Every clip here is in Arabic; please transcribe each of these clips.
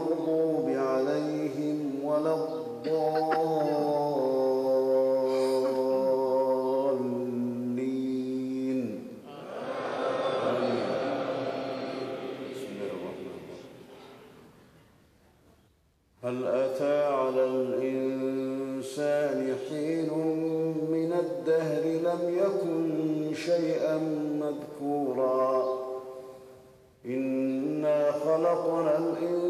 المغضوب عليهم ولا الضالين. هل أتى على الإنسان حين من الدهر لم يكن شيئا مذكورا؟ إنا خلقنا الإنسان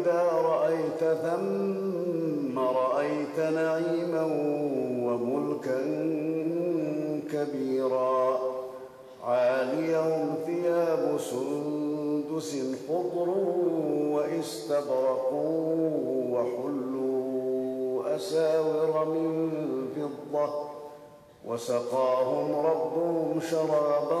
واذا رأيت ثم رأيت نعيما وملكا كبيرا. عاليهم ثياب سندس خضر واستبرق وحلوا أساور من فضة. وسقاهم ربهم شرابا